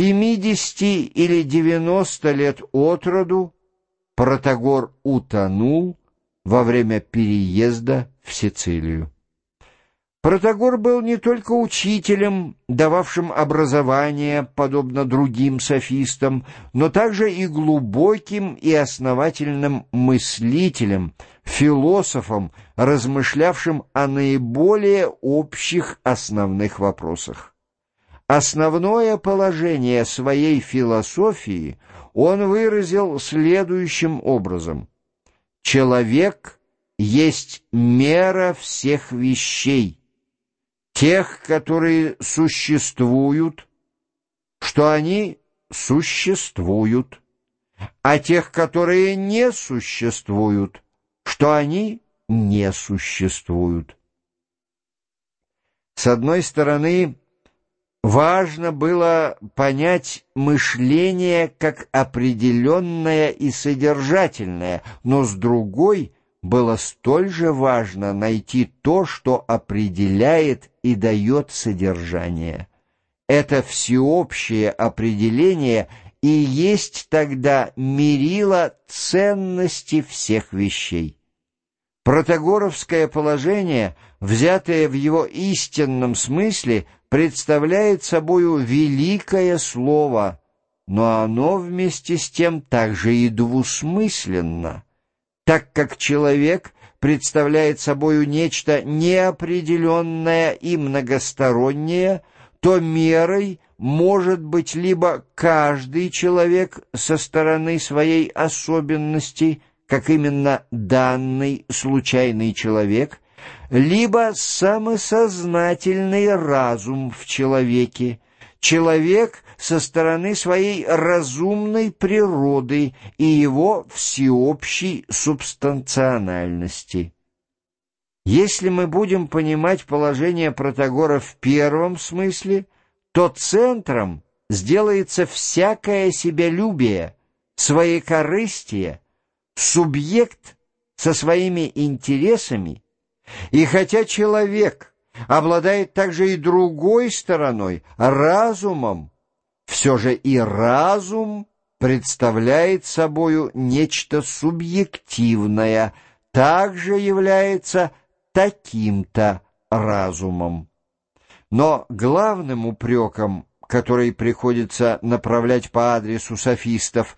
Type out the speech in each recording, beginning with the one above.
70 или 90 лет от роду Протагор утонул во время переезда в Сицилию. Протагор был не только учителем, дававшим образование, подобно другим софистам, но также и глубоким и основательным мыслителем, философом, размышлявшим о наиболее общих основных вопросах. Основное положение своей философии он выразил следующим образом. «Человек есть мера всех вещей» тех, которые существуют, что они существуют, а тех, которые не существуют, что они не существуют. С одной стороны, важно было понять мышление как определенное и содержательное, но с другой — было столь же важно найти то, что определяет и дает содержание. Это всеобщее определение и есть тогда мерило ценности всех вещей. Протагоровское положение, взятое в его истинном смысле, представляет собою великое слово, но оно вместе с тем также и двусмысленно так как человек представляет собою нечто неопределенное и многостороннее, то мерой может быть либо каждый человек со стороны своей особенности, как именно данный случайный человек, либо самосознательный разум в человеке, человек со стороны своей разумной природы и его всеобщей субстанциональности. Если мы будем понимать положение Протагора в первом смысле, то центром сделается всякое себялюбие, своекорыстие, субъект со своими интересами, и хотя человек обладает также и другой стороной, разумом. Все же и разум представляет собою нечто субъективное, также является таким-то разумом. Но главным упреком, который приходится направлять по адресу софистов,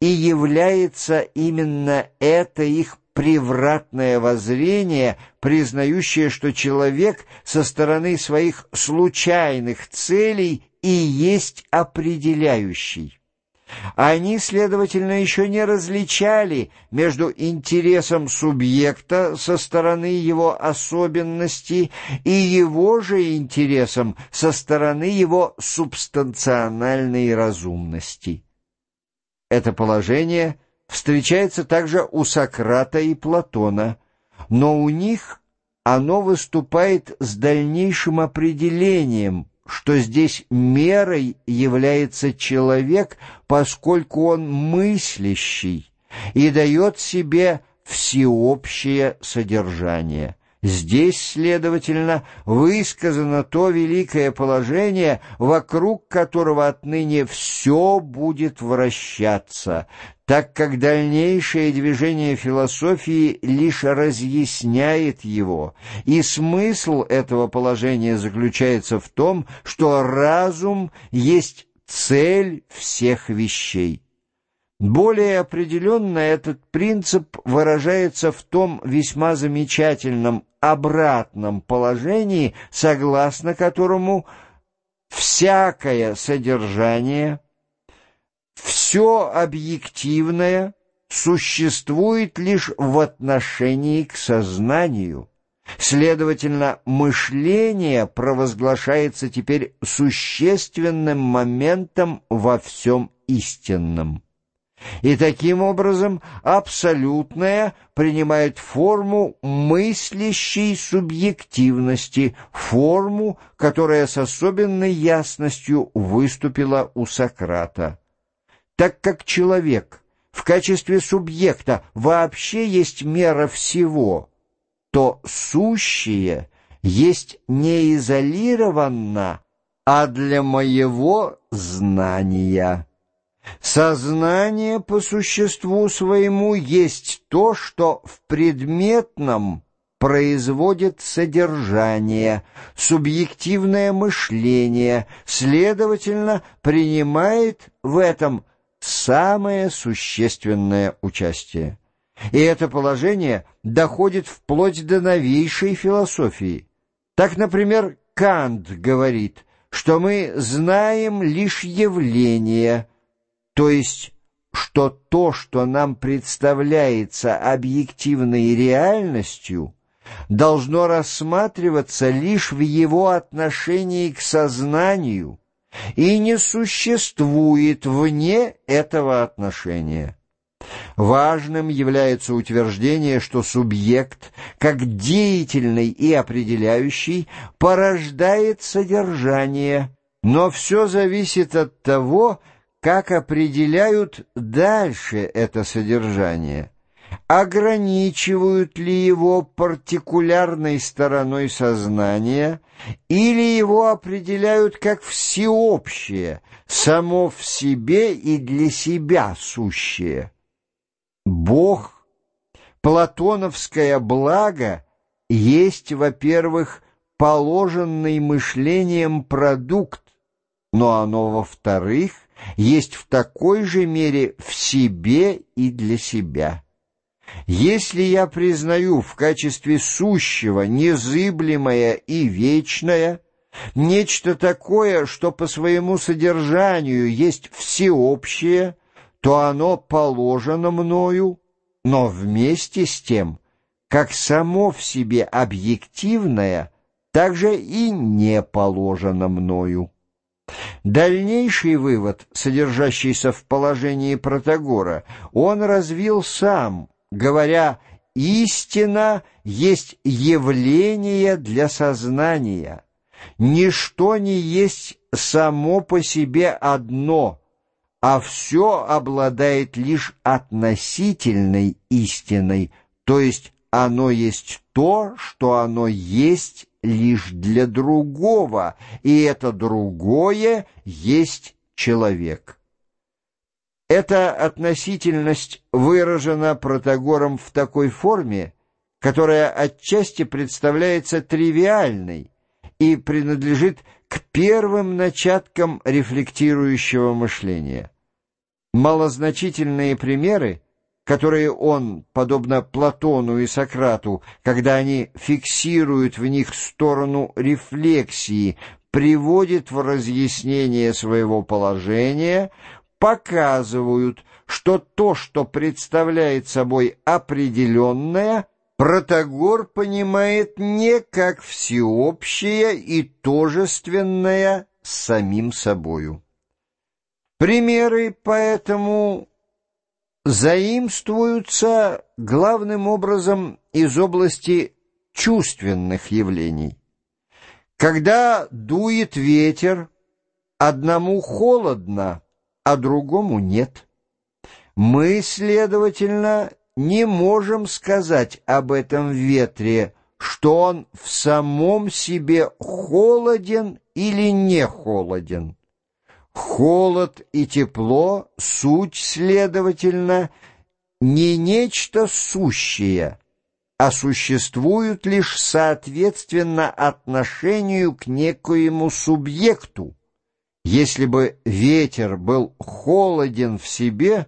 и является именно это их превратное воззрение, признающее, что человек со стороны своих случайных целей и есть определяющий. Они, следовательно, еще не различали между интересом субъекта со стороны его особенностей и его же интересом со стороны его субстанциональной разумности. Это положение – встречается также у Сократа и Платона, но у них оно выступает с дальнейшим определением, что здесь мерой является человек, поскольку он мыслящий и дает себе всеобщее содержание – Здесь, следовательно, высказано то великое положение, вокруг которого отныне все будет вращаться, так как дальнейшее движение философии лишь разъясняет его, и смысл этого положения заключается в том, что разум есть цель всех вещей. Более определенно этот принцип выражается в том весьма замечательном обратном положении, согласно которому всякое содержание, все объективное существует лишь в отношении к сознанию. Следовательно, мышление провозглашается теперь существенным моментом во всем истинном. И таким образом абсолютное принимает форму мыслящей субъективности, форму, которая с особенной ясностью выступила у Сократа. Так как человек в качестве субъекта вообще есть мера всего, то сущее есть не изолированно, а для моего знания. Сознание по существу своему есть то, что в предметном производит содержание, субъективное мышление, следовательно, принимает в этом самое существенное участие. И это положение доходит вплоть до новейшей философии. Так, например, Кант говорит, что мы знаем лишь явление, то есть что то, что нам представляется объективной реальностью, должно рассматриваться лишь в его отношении к сознанию и не существует вне этого отношения. Важным является утверждение, что субъект, как деятельный и определяющий, порождает содержание, но все зависит от того, как определяют дальше это содержание. Ограничивают ли его партикулярной стороной сознания или его определяют как всеобщее, само в себе и для себя сущее. Бог, платоновское благо есть, во-первых, положенный мышлением продукт, но оно, во-вторых, есть в такой же мере в себе и для себя. Если я признаю в качестве сущего незыблемое и вечное, нечто такое, что по своему содержанию есть всеобщее, то оно положено мною, но вместе с тем, как само в себе объективное, также и не положено мною. Дальнейший вывод, содержащийся в положении Протагора, он развил сам, говоря «истина есть явление для сознания». Ничто не есть само по себе одно – а все обладает лишь относительной истиной, то есть оно есть то, что оно есть лишь для другого, и это другое есть человек. Эта относительность выражена Протагором в такой форме, которая отчасти представляется тривиальной и принадлежит к первым начаткам рефлектирующего мышления. Малозначительные примеры, которые он, подобно Платону и Сократу, когда они фиксируют в них сторону рефлексии, приводит в разъяснение своего положения, показывают, что то, что представляет собой определенное, Протагор понимает не как всеобщее и тожественное с самим собою. Примеры поэтому заимствуются главным образом из области чувственных явлений. Когда дует ветер, одному холодно, а другому нет. Мы, следовательно, не можем сказать об этом ветре, что он в самом себе холоден или не холоден. Холод и тепло — суть, следовательно, не нечто сущее, а существуют лишь соответственно отношению к некоему субъекту. Если бы ветер был холоден в себе,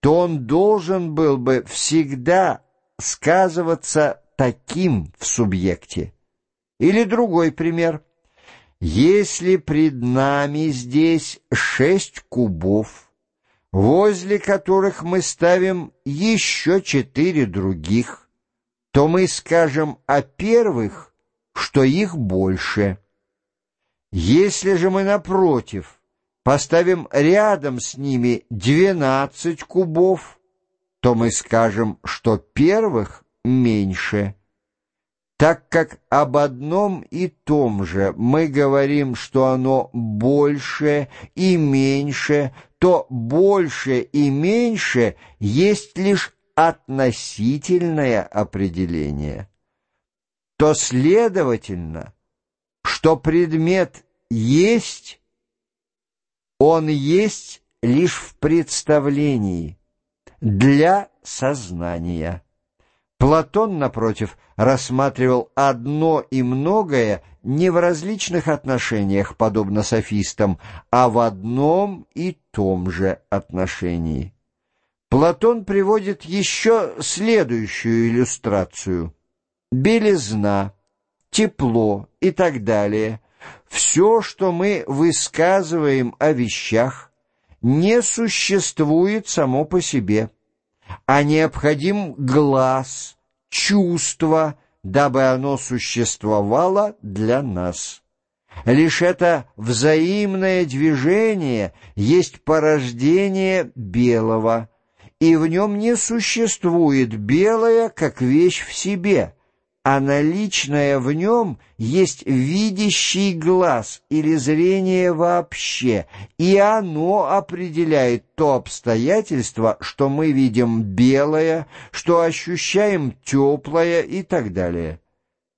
то он должен был бы всегда сказываться таким в субъекте. Или другой пример — если пред нами здесь шесть кубов, возле которых мы ставим еще четыре других, то мы скажем о первых, что их больше. Если же мы, напротив, поставим рядом с ними двенадцать кубов, то мы скажем, что первых меньше. Так как об одном и том же мы говорим, что оно больше и меньше, то больше и меньше есть лишь относительное определение. То следовательно, что предмет есть Он есть лишь в представлении, для сознания. Платон, напротив, рассматривал одно и многое не в различных отношениях, подобно софистам, а в одном и том же отношении. Платон приводит еще следующую иллюстрацию. Белизна, тепло и так далее. Все, что мы высказываем о вещах, не существует само по себе а необходим глаз, чувство, дабы оно существовало для нас. Лишь это взаимное движение есть порождение белого, и в нем не существует белое как вещь в себе — а наличное в нем есть видящий глаз или зрение вообще, и оно определяет то обстоятельство, что мы видим белое, что ощущаем теплое и так далее.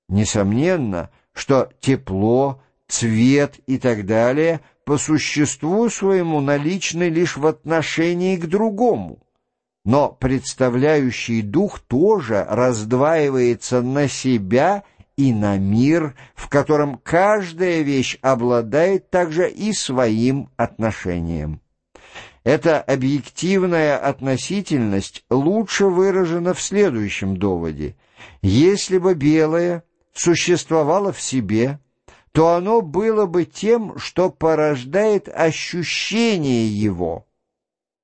Несомненно, что тепло, цвет и так далее по существу своему наличны лишь в отношении к другому но представляющий дух тоже раздваивается на себя и на мир, в котором каждая вещь обладает также и своим отношением. Эта объективная относительность лучше выражена в следующем доводе. Если бы белое существовало в себе, то оно было бы тем, что порождает ощущение его –